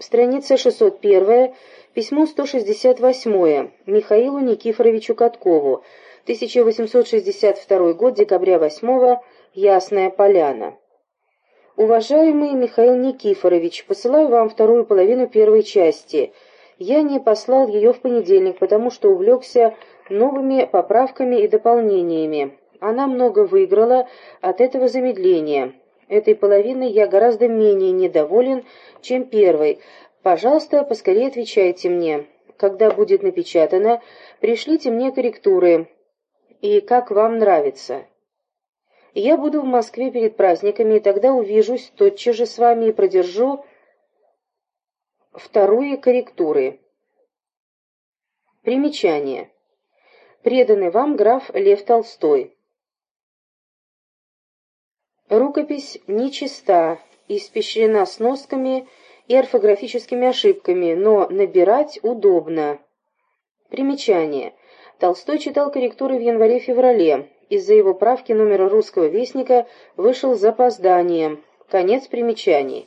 Страница 601, письмо 168 Михаилу Никифоровичу Каткову, 1862 год, декабря 8 Ясная Поляна. Уважаемый Михаил Никифорович, посылаю вам вторую половину первой части. Я не послал ее в понедельник, потому что увлекся новыми поправками и дополнениями. Она много выиграла от этого замедления. Этой половиной я гораздо менее недоволен, чем первой. Пожалуйста, поскорее отвечайте мне. Когда будет напечатано, пришлите мне корректуры. И как вам нравится. Я буду в Москве перед праздниками, и тогда увижусь тотчас же с вами и продержу вторую корректуры. Примечание. Преданный вам граф Лев Толстой. Рукопись нечиста, испещрена сносками и орфографическими ошибками, но набирать удобно. Примечание. Толстой читал корректуры в январе-феврале. Из-за его правки номер русского вестника вышел с запозданием. Конец примечаний.